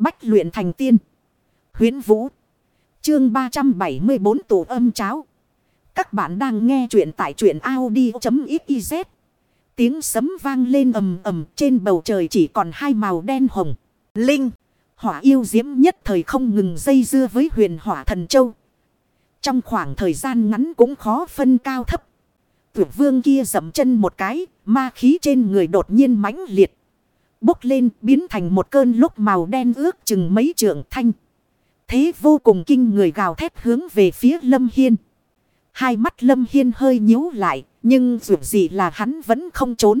Bách luyện thành tiên. Huyến Vũ. Chương 374 tổ âm cháo. Các bạn đang nghe truyện tại truyện Audi.xyz. Tiếng sấm vang lên ầm ầm trên bầu trời chỉ còn hai màu đen hồng. Linh. Hỏa yêu diễm nhất thời không ngừng dây dưa với huyền hỏa thần châu. Trong khoảng thời gian ngắn cũng khó phân cao thấp. Tuyệt vương kia dậm chân một cái, ma khí trên người đột nhiên mãnh liệt. Bốc lên biến thành một cơn lúc màu đen ước chừng mấy trượng thanh. Thế vô cùng kinh người gào thét hướng về phía Lâm Hiên. Hai mắt Lâm Hiên hơi nhíu lại, nhưng dù gì là hắn vẫn không trốn.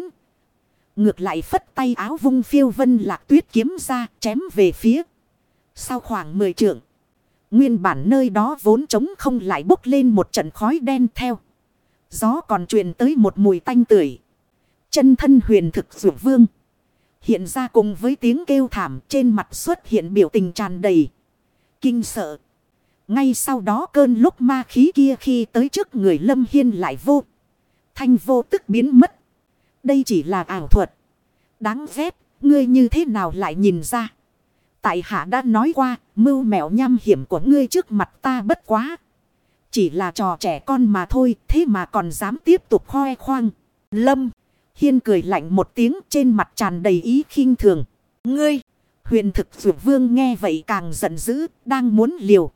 Ngược lại phất tay áo vung phiêu vân lạc tuyết kiếm ra chém về phía. Sau khoảng 10 trượng. Nguyên bản nơi đó vốn trống không lại bốc lên một trận khói đen theo. Gió còn truyền tới một mùi tanh tưởi. Chân thân huyền thực dụ vương. Hiện ra cùng với tiếng kêu thảm trên mặt xuất hiện biểu tình tràn đầy. Kinh sợ. Ngay sau đó cơn lúc ma khí kia khi tới trước người Lâm Hiên lại vô. Thanh vô tức biến mất. Đây chỉ là ảo thuật. Đáng ghét, ngươi như thế nào lại nhìn ra. Tại hạ đã nói qua, mưu mẹo nham hiểm của ngươi trước mặt ta bất quá. Chỉ là trò trẻ con mà thôi, thế mà còn dám tiếp tục khoe khoang. Lâm, Hiên cười lạnh một tiếng trên mặt tràn đầy ý khinh thường. Ngươi, huyền thực dụ vương nghe vậy càng giận dữ, đang muốn liều.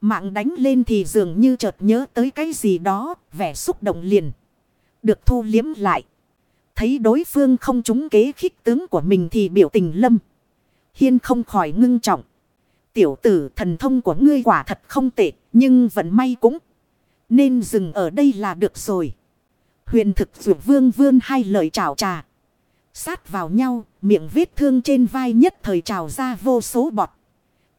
Mạng đánh lên thì dường như chợt nhớ tới cái gì đó, vẻ xúc động liền. Được thu liếm lại. Thấy đối phương không trúng kế khích tướng của mình thì biểu tình lâm. Hiên không khỏi ngưng trọng. Tiểu tử thần thông của ngươi quả thật không tệ, nhưng vận may cũng nên dừng ở đây là được rồi. Huyền thực dụ vương vương hai lời chào trà. Sát vào nhau, miệng vết thương trên vai nhất thời trào ra vô số bọt.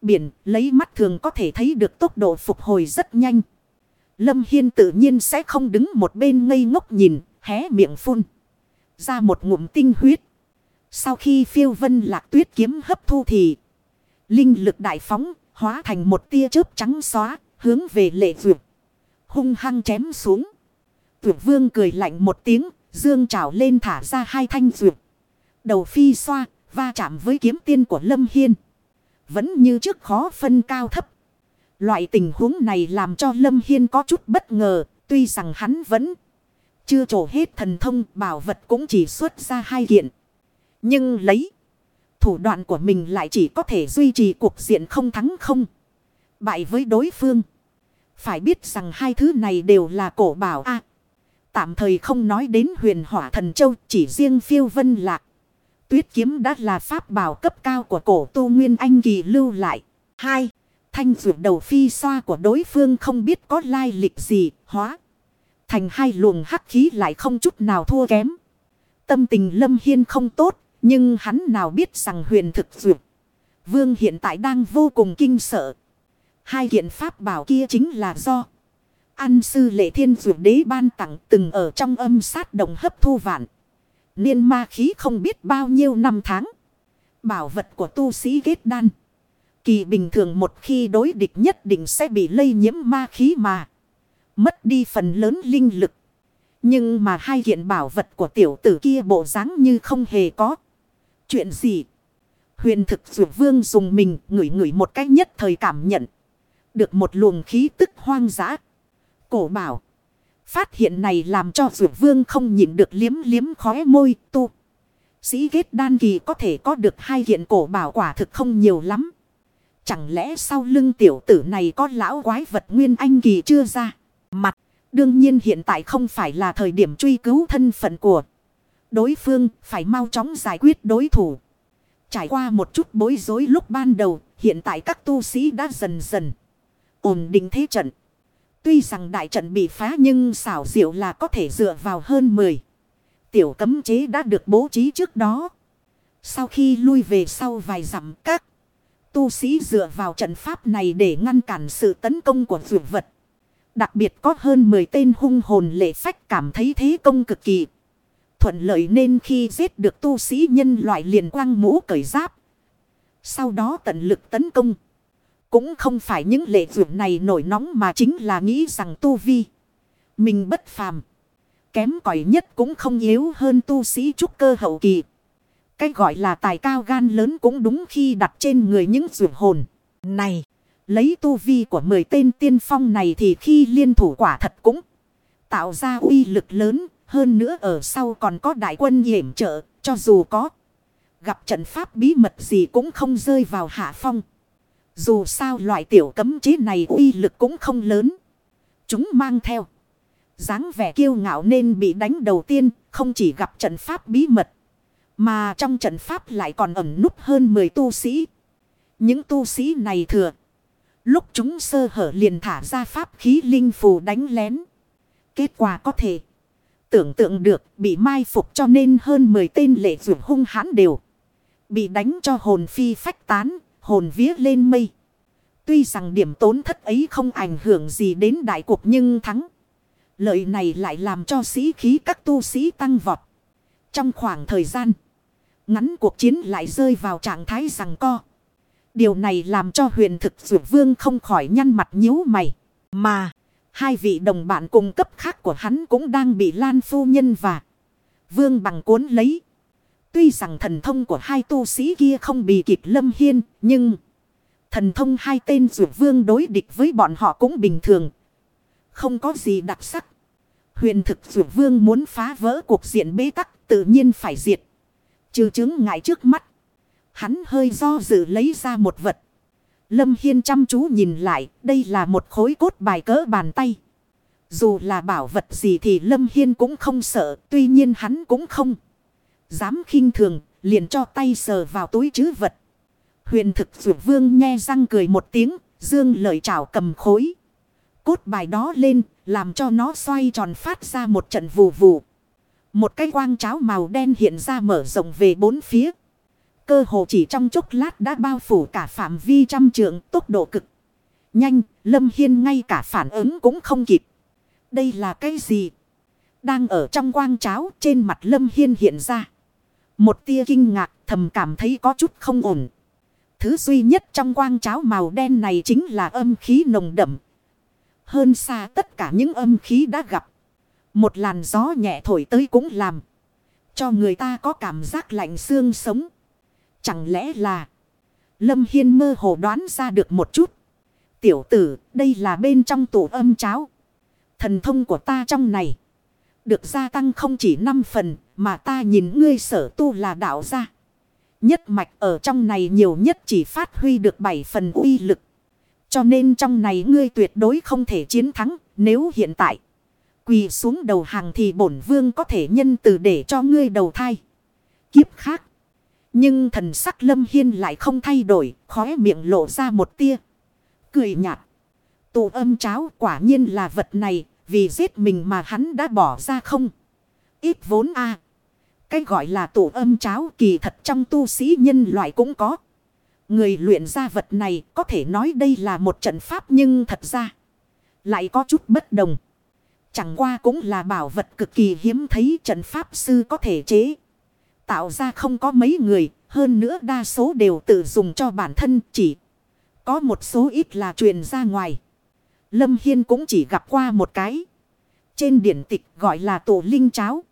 Biển, lấy mắt thường có thể thấy được tốc độ phục hồi rất nhanh. Lâm Hiên tự nhiên sẽ không đứng một bên ngây ngốc nhìn, hé miệng phun. Ra một ngụm tinh huyết. Sau khi phiêu vân lạc tuyết kiếm hấp thu thì Linh lực đại phóng, hóa thành một tia chớp trắng xóa, hướng về lệ vượt. Hung hăng chém xuống. Tuyệt vương cười lạnh một tiếng, dương trào lên thả ra hai thanh dược. Đầu phi xoa, va chạm với kiếm tiên của Lâm Hiên. Vẫn như trước khó phân cao thấp. Loại tình huống này làm cho Lâm Hiên có chút bất ngờ, tuy rằng hắn vẫn chưa trổ hết thần thông bảo vật cũng chỉ xuất ra hai kiện. Nhưng lấy thủ đoạn của mình lại chỉ có thể duy trì cuộc diện không thắng không. Bại với đối phương. Phải biết rằng hai thứ này đều là cổ bảo a Tạm thời không nói đến huyền hỏa thần châu chỉ riêng phiêu vân lạc. Tuyết kiếm đã là pháp bảo cấp cao của cổ tu nguyên anh kỳ lưu lại. Hai, thanh dược đầu phi xoa của đối phương không biết có lai lịch gì, hóa. Thành hai luồng hắc khí lại không chút nào thua kém. Tâm tình lâm hiên không tốt, nhưng hắn nào biết rằng huyền thực dược. Vương hiện tại đang vô cùng kinh sợ. Hai kiện pháp bảo kia chính là do an sư lệ thiên dụ đế ban tặng từng ở trong âm sát đồng hấp thu vạn. Niên ma khí không biết bao nhiêu năm tháng. Bảo vật của tu sĩ kết đan. Kỳ bình thường một khi đối địch nhất định sẽ bị lây nhiễm ma khí mà. Mất đi phần lớn linh lực. Nhưng mà hai hiện bảo vật của tiểu tử kia bộ dáng như không hề có. Chuyện gì? Huyền thực dụ vương dùng mình ngửi ngửi một cách nhất thời cảm nhận. Được một luồng khí tức hoang dã cổ bảo. Phát hiện này làm cho dụ vương không nhịn được liếm liếm khóe môi tu. Sĩ kết đan kỳ có thể có được hai kiện cổ bảo quả thực không nhiều lắm. Chẳng lẽ sau lưng tiểu tử này có lão quái vật nguyên anh kỳ chưa ra? Mặt, đương nhiên hiện tại không phải là thời điểm truy cứu thân phận của đối phương, phải mau chóng giải quyết đối thủ. Trải qua một chút bối rối lúc ban đầu, hiện tại các tu sĩ đã dần dần ổn định thế trận. Tuy rằng đại trận bị phá nhưng xảo diệu là có thể dựa vào hơn 10. Tiểu cấm chế đã được bố trí trước đó. Sau khi lui về sau vài dặm, các tu sĩ dựa vào trận pháp này để ngăn cản sự tấn công của dược vật. Đặc biệt có hơn 10 tên hung hồn lệ phách cảm thấy thế công cực kỳ. Thuận lợi nên khi giết được tu sĩ nhân loại liền quăng mũ cởi giáp. Sau đó tận lực tấn công. Cũng không phải những lệ vượt này nổi nóng mà chính là nghĩ rằng tu vi. Mình bất phàm. Kém cỏi nhất cũng không yếu hơn tu sĩ trúc cơ hậu kỳ. Cái gọi là tài cao gan lớn cũng đúng khi đặt trên người những rượu hồn. Này, lấy tu vi của 10 tên tiên phong này thì khi liên thủ quả thật cũng tạo ra uy lực lớn. Hơn nữa ở sau còn có đại quân hiểm trợ, cho dù có gặp trận pháp bí mật gì cũng không rơi vào hạ phong. Dù sao loại tiểu cấm chế này uy lực cũng không lớn. Chúng mang theo. dáng vẻ kiêu ngạo nên bị đánh đầu tiên không chỉ gặp trận pháp bí mật. Mà trong trận pháp lại còn ẩn núp hơn 10 tu sĩ. Những tu sĩ này thừa. Lúc chúng sơ hở liền thả ra pháp khí linh phù đánh lén. Kết quả có thể. Tưởng tượng được bị mai phục cho nên hơn 10 tên lệ dụng hung hãn đều. Bị đánh cho hồn phi phách tán, hồn vía lên mây. Tuy rằng điểm tốn thất ấy không ảnh hưởng gì đến đại cuộc nhưng thắng. Lợi này lại làm cho sĩ khí các tu sĩ tăng vọt. Trong khoảng thời gian ngắn cuộc chiến lại rơi vào trạng thái rằng co. Điều này làm cho huyền thực dụ vương không khỏi nhăn mặt nhíu mày. Mà, hai vị đồng bạn cùng cấp khác của hắn cũng đang bị Lan Phu Nhân và Vương bằng cuốn lấy. Tuy rằng thần thông của hai tu sĩ kia không bị kịp lâm hiên, nhưng thần thông hai tên rượu vương đối địch với bọn họ cũng bình thường. Không có gì đặc sắc. Huyền thực rượu vương muốn phá vỡ cuộc diện bế tắc tự nhiên phải diệt. Trừ chứng ngại trước mắt. Hắn hơi do dự lấy ra một vật. Lâm Hiên chăm chú nhìn lại. Đây là một khối cốt bài cỡ bàn tay. Dù là bảo vật gì thì Lâm Hiên cũng không sợ. Tuy nhiên hắn cũng không. Dám khinh thường. Liền cho tay sờ vào túi chứ vật. Huyền thực dụ vương nghe răng cười một tiếng. Dương lợi chảo cầm khối. Cốt bài đó lên. Làm cho nó xoay tròn phát ra một trận vù vù. Một cái quang cháo màu đen hiện ra mở rộng về bốn phía. Cơ hồ chỉ trong chốc lát đã bao phủ cả phạm vi trăm trượng tốc độ cực. Nhanh, Lâm Hiên ngay cả phản ứng cũng không kịp. Đây là cái gì? Đang ở trong quang cháo trên mặt Lâm Hiên hiện ra. Một tia kinh ngạc thầm cảm thấy có chút không ổn. Thứ duy nhất trong quang cháo màu đen này chính là âm khí nồng đậm. Hơn xa tất cả những âm khí đã gặp. Một làn gió nhẹ thổi tới cũng làm. Cho người ta có cảm giác lạnh xương sống. Chẳng lẽ là. Lâm Hiên mơ hồ đoán ra được một chút. Tiểu tử, đây là bên trong tủ âm cháo. Thần thông của ta trong này. Được gia tăng không chỉ 5 phần, mà ta nhìn ngươi sở tu là đạo gia. Nhất mạch ở trong này nhiều nhất chỉ phát huy được 7 phần uy lực. Cho nên trong này ngươi tuyệt đối không thể chiến thắng nếu hiện tại. Quỳ xuống đầu hàng thì bổn vương có thể nhân từ để cho ngươi đầu thai. Kiếp khác. Nhưng thần sắc lâm hiên lại không thay đổi, khóe miệng lộ ra một tia. Cười nhạt. Tụ âm cháo quả nhiên là vật này, vì giết mình mà hắn đã bỏ ra không. Ít vốn a cái gọi là tụ âm cháo kỳ thật trong tu sĩ nhân loại cũng có. Người luyện ra vật này có thể nói đây là một trận pháp nhưng thật ra lại có chút bất đồng. Chẳng qua cũng là bảo vật cực kỳ hiếm thấy trận pháp sư có thể chế. Tạo ra không có mấy người, hơn nữa đa số đều tự dùng cho bản thân chỉ. Có một số ít là truyền ra ngoài. Lâm Hiên cũng chỉ gặp qua một cái. Trên điển tịch gọi là tổ linh cháo.